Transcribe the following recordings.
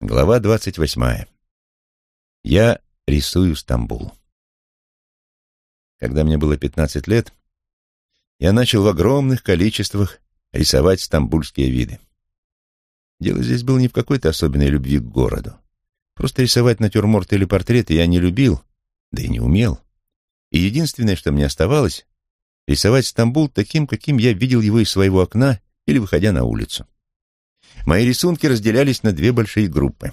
Глава двадцать восьмая. Я рисую Стамбул. Когда мне было пятнадцать лет, я начал в огромных количествах рисовать стамбульские виды. Дело здесь было не в какой-то особенной любви к городу. Просто рисовать натюрморты или портреты я не любил, да и не умел. И единственное, что мне оставалось, рисовать Стамбул таким, каким я видел его из своего окна или выходя на улицу. Мои рисунки разделялись на две большие группы.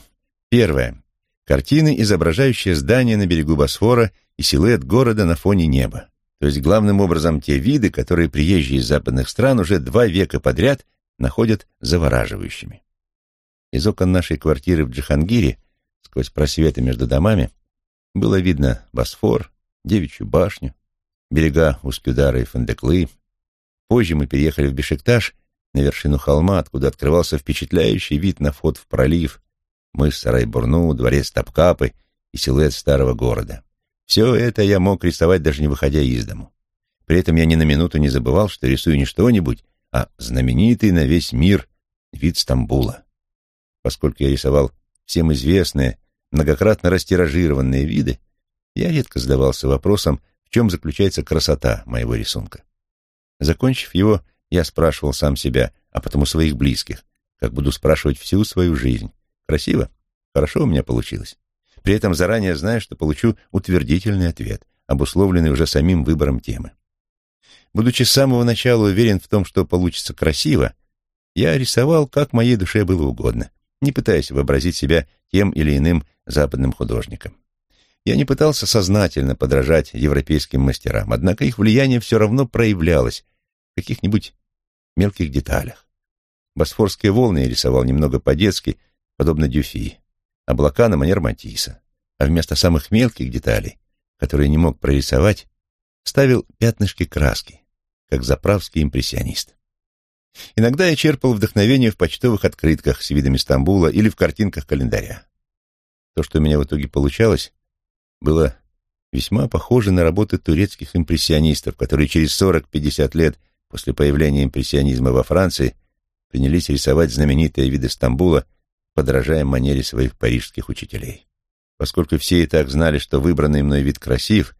Первая — картины, изображающие здания на берегу Босфора и силуэт города на фоне неба. То есть главным образом те виды, которые приезжие из западных стран уже два века подряд находят завораживающими. Из окон нашей квартиры в Джихангире, сквозь просветы между домами, было видно Босфор, Девичью башню, берега Ускюдара и Фандеклы. Позже мы переехали в Бешикташ на вершину холма, откуда открывался впечатляющий вид на вход в пролив, мыс Сарайбурну, дворец Тапкапы и силуэт старого города. Все это я мог рисовать, даже не выходя из дому. При этом я ни на минуту не забывал, что рисую не что-нибудь, а знаменитый на весь мир вид Стамбула. Поскольку я рисовал всем известные, многократно растиражированные виды, я редко задавался вопросом, в чем заключается красота моего рисунка. Закончив его, я спрашивал сам себя, а потом своих близких, как буду спрашивать всю свою жизнь. Красиво? Хорошо у меня получилось. При этом заранее знаю, что получу утвердительный ответ, обусловленный уже самим выбором темы. Будучи с самого начала уверен в том, что получится красиво, я рисовал, как моей душе было угодно, не пытаясь вообразить себя тем или иным западным художником. Я не пытался сознательно подражать европейским мастерам, однако их влияние все равно проявлялось в каких-нибудь мелких деталях. Босфорские волны я рисовал немного по-детски, подобно Дюфи, облака на манер Матисса, а вместо самых мелких деталей, которые не мог прорисовать, ставил пятнышки краски, как заправский импрессионист. Иногда я черпал вдохновение в почтовых открытках с видами Стамбула или в картинках календаря. То, что у меня в итоге получалось, было весьма похоже на работы турецких импрессионистов, которые через 40-50 лет после появления импрессионизма во Франции принялись рисовать знаменитые виды Стамбула, подражая манере своих парижских учителей. Поскольку все и так знали, что выбранный мной вид красив,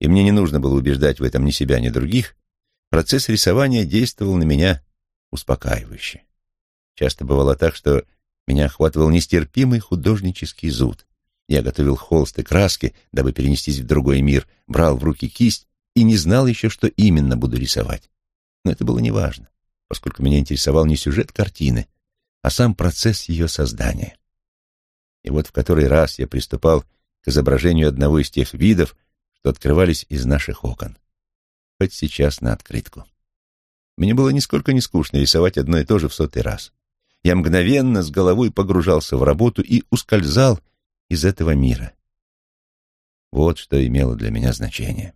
и мне не нужно было убеждать в этом ни себя, ни других, процесс рисования действовал на меня успокаивающе. Часто бывало так, что меня охватывал нестерпимый художнический зуд. Я готовил холст и краски, дабы перенестись в другой мир, брал в руки кисть и не знал еще, что именно буду рисовать. Но это было неважно, поскольку меня интересовал не сюжет картины, а сам процесс ее создания. И вот в который раз я приступал к изображению одного из тех видов, что открывались из наших окон. Хоть сейчас на открытку. Мне было нисколько не скучно рисовать одно и то же в сотый раз. Я мгновенно с головой погружался в работу и ускользал из этого мира. Вот что имело для меня значение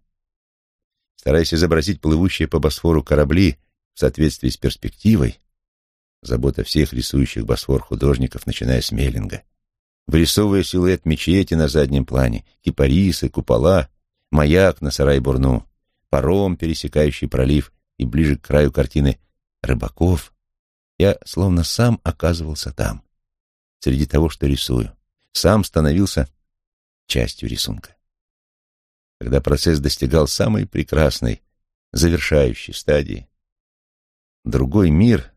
стараясь изобразить плывущие по Босфору корабли в соответствии с перспективой, забота всех рисующих Босфор художников, начиная с Меллинга, вырисовывая силуэт мечети на заднем плане, кипарисы, купола, маяк на Сарай-Бурну, паром, пересекающий пролив, и ближе к краю картины рыбаков, я словно сам оказывался там, среди того, что рисую, сам становился частью рисунка когда процесс достигал самой прекрасной, завершающей стадии, другой мир,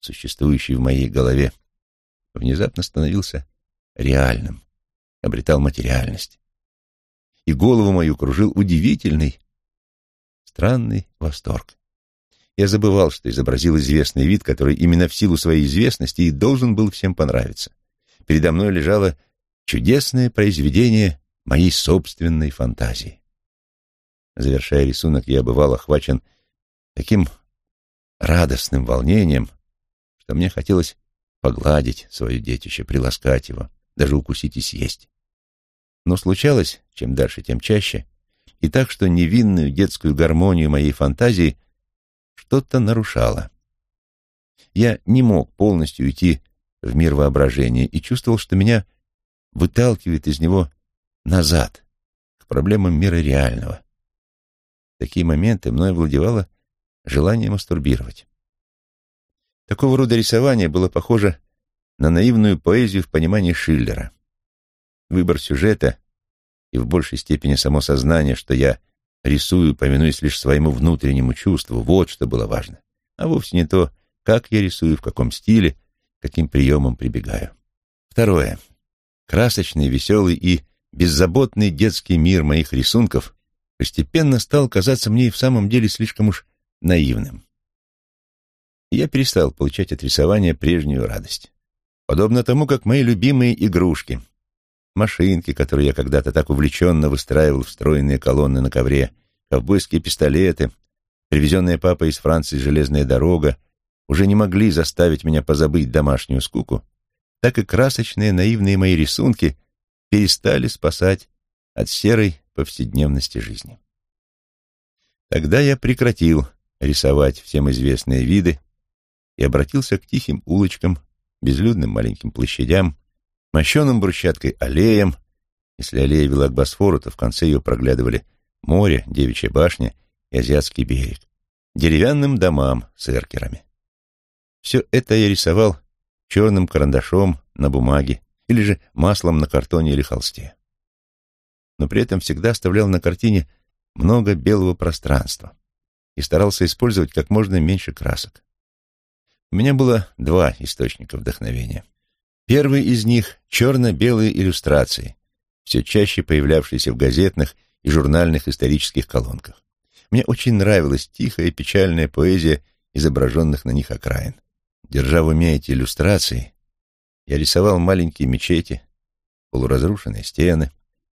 существующий в моей голове, внезапно становился реальным, обретал материальность. И голову мою кружил удивительный, странный восторг. Я забывал, что изобразил известный вид, который именно в силу своей известности и должен был всем понравиться. Передо мной лежало чудесное произведение моей собственной фантазии. Завершая рисунок, я бывал охвачен таким радостным волнением, что мне хотелось погладить свое детище, приласкать его, даже укусить и съесть. Но случалось, чем дальше, тем чаще, и так, что невинную детскую гармонию моей фантазии что-то нарушало. Я не мог полностью уйти в мир воображения и чувствовал, что меня выталкивает из него назад, к проблемам мира реального. В такие моменты мной овладевало желание мастурбировать. Такого рода рисование было похоже на наивную поэзию в понимании Шиллера. Выбор сюжета и в большей степени само сознание, что я рисую, повинуясь лишь своему внутреннему чувству, вот что было важно, а вовсе не то, как я рисую, в каком стиле, каким приемом прибегаю. Второе. Красочный, веселый и беззаботный детский мир моих рисунков постепенно стал казаться мне и в самом деле слишком уж наивным. Я перестал получать от рисования прежнюю радость. Подобно тому, как мои любимые игрушки, машинки, которые я когда-то так увлеченно выстраивал в стройные колонны на ковре, ковбойские пистолеты, привезенная папой из Франции железная дорога, уже не могли заставить меня позабыть домашнюю скуку, так и красочные наивные мои рисунки перестали спасать от серой повседневности жизни. Тогда я прекратил рисовать всем известные виды и обратился к тихим улочкам, безлюдным маленьким площадям, мощеным брусчаткой аллеям. Если аллея вела к Босфору, то в конце ее проглядывали море, девичья башня и азиатский берег, деревянным домам с эркерами. Все это я рисовал черным карандашом на бумаге или же маслом на картоне или холсте. Но при этом всегда оставлял на картине много белого пространства и старался использовать как можно меньше красок. У меня было два источника вдохновения. Первый из них — черно-белые иллюстрации, все чаще появлявшиеся в газетных и журнальных исторических колонках. Мне очень нравилась тихая печальная поэзия изображенных на них окраин. Держа в уме эти иллюстрации, я рисовал маленькие мечети, полуразрушенные стены,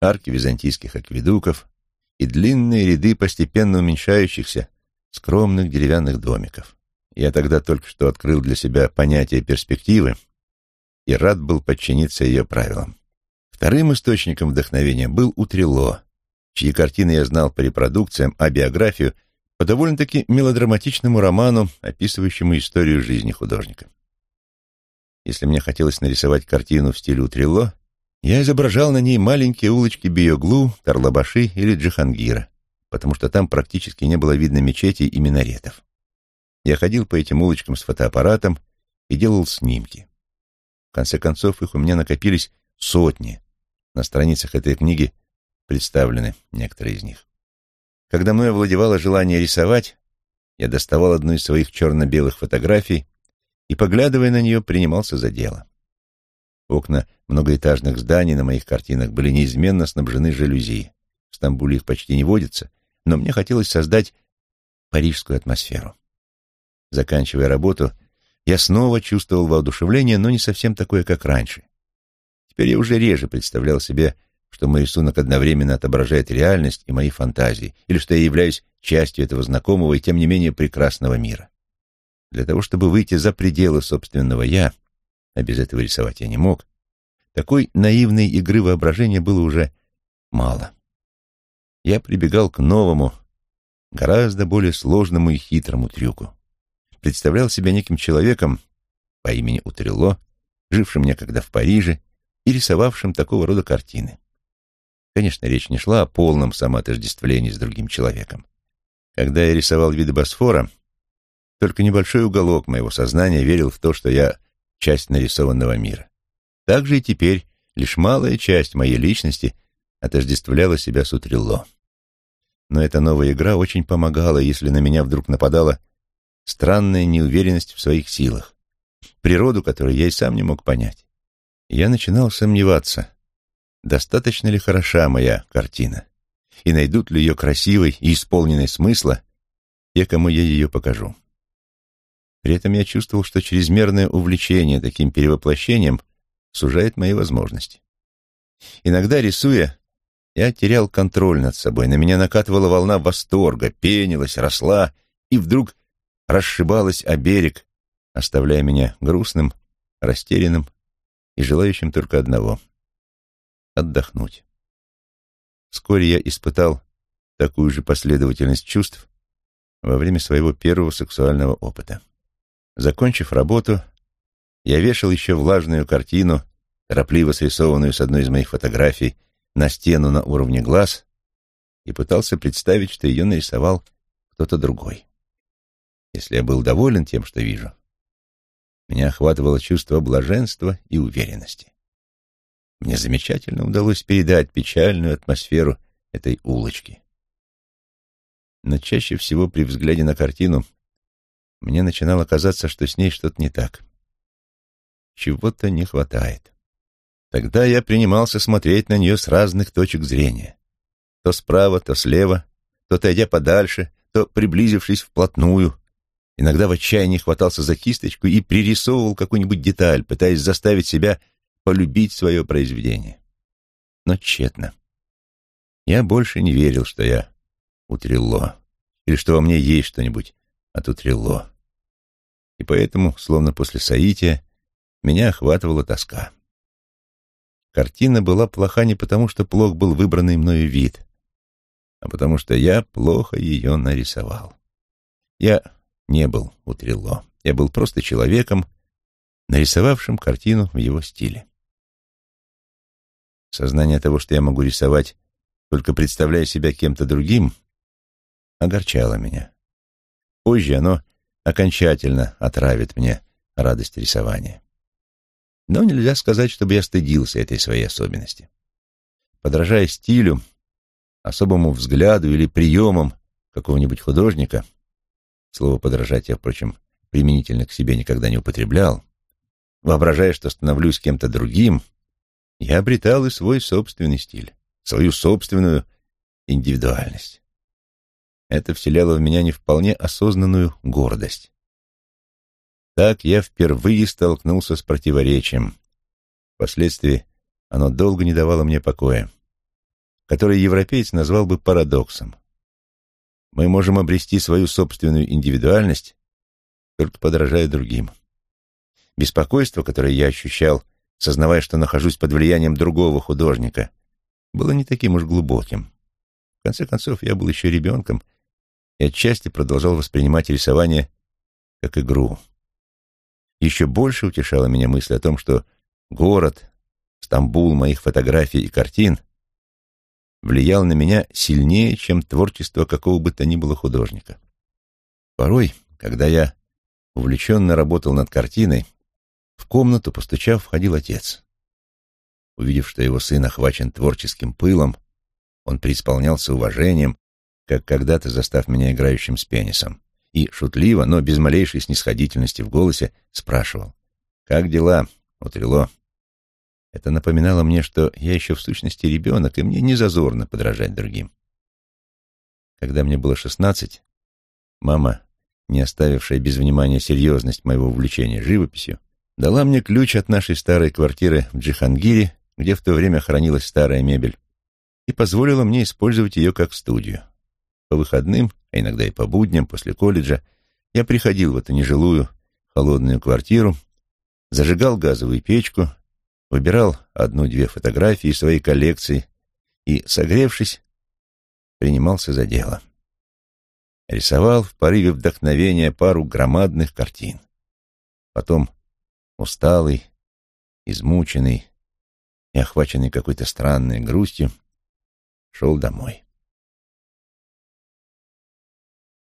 арки византийских акведуков и длинные ряды постепенно уменьшающихся скромных деревянных домиков. Я тогда только что открыл для себя понятие перспективы и рад был подчиниться ее правилам. Вторым источником вдохновения был Утрело, чьи картины я знал по репродукциям, а биографию — по довольно-таки мелодраматичному роману, описывающему историю жизни художника. Если мне хотелось нарисовать картину в стиле Утрело, я изображал на ней маленькие улочки Биоглу, Тарлабаши или Джихангира, потому что там практически не было видно мечетей и минаретов. Я ходил по этим улочкам с фотоаппаратом и делал снимки. В конце концов, их у меня накопились сотни. На страницах этой книги представлены некоторые из них. Когда мной овладевало желание рисовать, я доставал одну из своих черно-белых фотографий и, поглядывая на нее, принимался за дело. Окна многоэтажных зданий на моих картинах были неизменно снабжены жалюзи. В Стамбуле их почти не водится, но мне хотелось создать парижскую атмосферу. Заканчивая работу, я снова чувствовал воодушевление, но не совсем такое, как раньше. Теперь я уже реже представлял себе, что мой рисунок одновременно отображает реальность и мои фантазии, или что я являюсь частью этого знакомого и тем не менее прекрасного мира. Для того, чтобы выйти за пределы собственного «я», а без этого рисовать я не мог, такой наивной игры воображения было уже мало. Я прибегал к новому, гораздо более сложному и хитрому трюку. Представлял себя неким человеком по имени Утрело, жившим некогда в Париже и рисовавшим такого рода картины. Конечно, речь не шла о полном самоотождествлении с другим человеком. Когда я рисовал виды Босфора, только небольшой уголок моего сознания верил в то, что я часть нарисованного мира. Так же и теперь лишь малая часть моей личности отождествляла себя с Утрилло. Но эта новая игра очень помогала, если на меня вдруг нападала странная неуверенность в своих силах, природу которой я и сам не мог понять. я начинал сомневаться, достаточно ли хороша моя картина, и найдут ли ее красивой и исполненной смысла те, кому я ее покажу. При этом я чувствовал, что чрезмерное увлечение таким перевоплощением сужает мои возможности. Иногда, рисуя, я терял контроль над собой, на меня накатывала волна восторга, пенилась, росла и вдруг расшибалась о берег, оставляя меня грустным, растерянным и желающим только одного — отдохнуть. Вскоре я испытал такую же последовательность чувств во время своего первого сексуального опыта. Закончив работу, я вешал еще влажную картину, торопливо срисованную с одной из моих фотографий, на стену на уровне глаз и пытался представить, что ее нарисовал кто-то другой. Если я был доволен тем, что вижу, меня охватывало чувство блаженства и уверенности. Мне замечательно удалось передать печальную атмосферу этой улочки. Но чаще всего при взгляде на картину мне начинало казаться, что с ней что-то не так. Чего-то не хватает. Тогда я принимался смотреть на нее с разных точек зрения. То справа, то слева, то отойдя подальше, то приблизившись вплотную. Иногда в отчаянии хватался за кисточку и пририсовывал какую-нибудь деталь, пытаясь заставить себя полюбить свое произведение. Но тщетно. Я больше не верил, что я утрелло, или что во мне есть что-нибудь от утрелло. И поэтому, словно после соития, меня охватывала тоска. Картина была плоха не потому, что плох был выбранный мною вид, а потому что я плохо ее нарисовал. Я не был утрело. Я был просто человеком, нарисовавшим картину в его стиле. Сознание того, что я могу рисовать, только представляя себя кем-то другим, огорчало меня. Позже оно окончательно отравит мне радость рисования. Но нельзя сказать, чтобы я стыдился этой своей особенности. Подражая стилю, особому взгляду или приемам какого-нибудь художника, слово «подражать» я, впрочем, применительно к себе никогда не употреблял, воображая, что становлюсь кем-то другим, я обретал и свой собственный стиль, свою собственную индивидуальность. Это вселяло в меня не вполне осознанную гордость. Так я впервые столкнулся с противоречием. Впоследствии оно долго не давало мне покоя, который европеец назвал бы парадоксом. Мы можем обрести свою собственную индивидуальность, только подражая другим. Беспокойство, которое я ощущал, сознавая, что нахожусь под влиянием другого художника, было не таким уж глубоким. В конце концов, я был еще ребенком и отчасти продолжал воспринимать рисование как игру. Еще больше утешала меня мысль о том, что город, Стамбул моих фотографий и картин влиял на меня сильнее, чем творчество какого бы то ни было художника. Порой, когда я увлеченно работал над картиной, в комнату, постучав, входил отец. Увидев, что его сын охвачен творческим пылом, он преисполнялся уважением, как когда-то застав меня играющим с пенисом и шутливо, но без малейшей снисходительности в голосе спрашивал. «Как дела, утрело?» Это напоминало мне, что я еще в сущности ребенок, и мне не зазорно подражать другим. Когда мне было шестнадцать, мама, не оставившая без внимания серьезность моего увлечения живописью, дала мне ключ от нашей старой квартиры в Джихангире, где в то время хранилась старая мебель, и позволила мне использовать ее как студию. По выходным, а иногда и по будням после колледжа, я приходил в эту нежилую, холодную квартиру, зажигал газовую печку, выбирал одну-две фотографии из своей коллекции и, согревшись, принимался за дело. Рисовал в порыве вдохновения пару громадных картин. Потом, усталый, измученный и охваченный какой-то странной грустью, шел домой.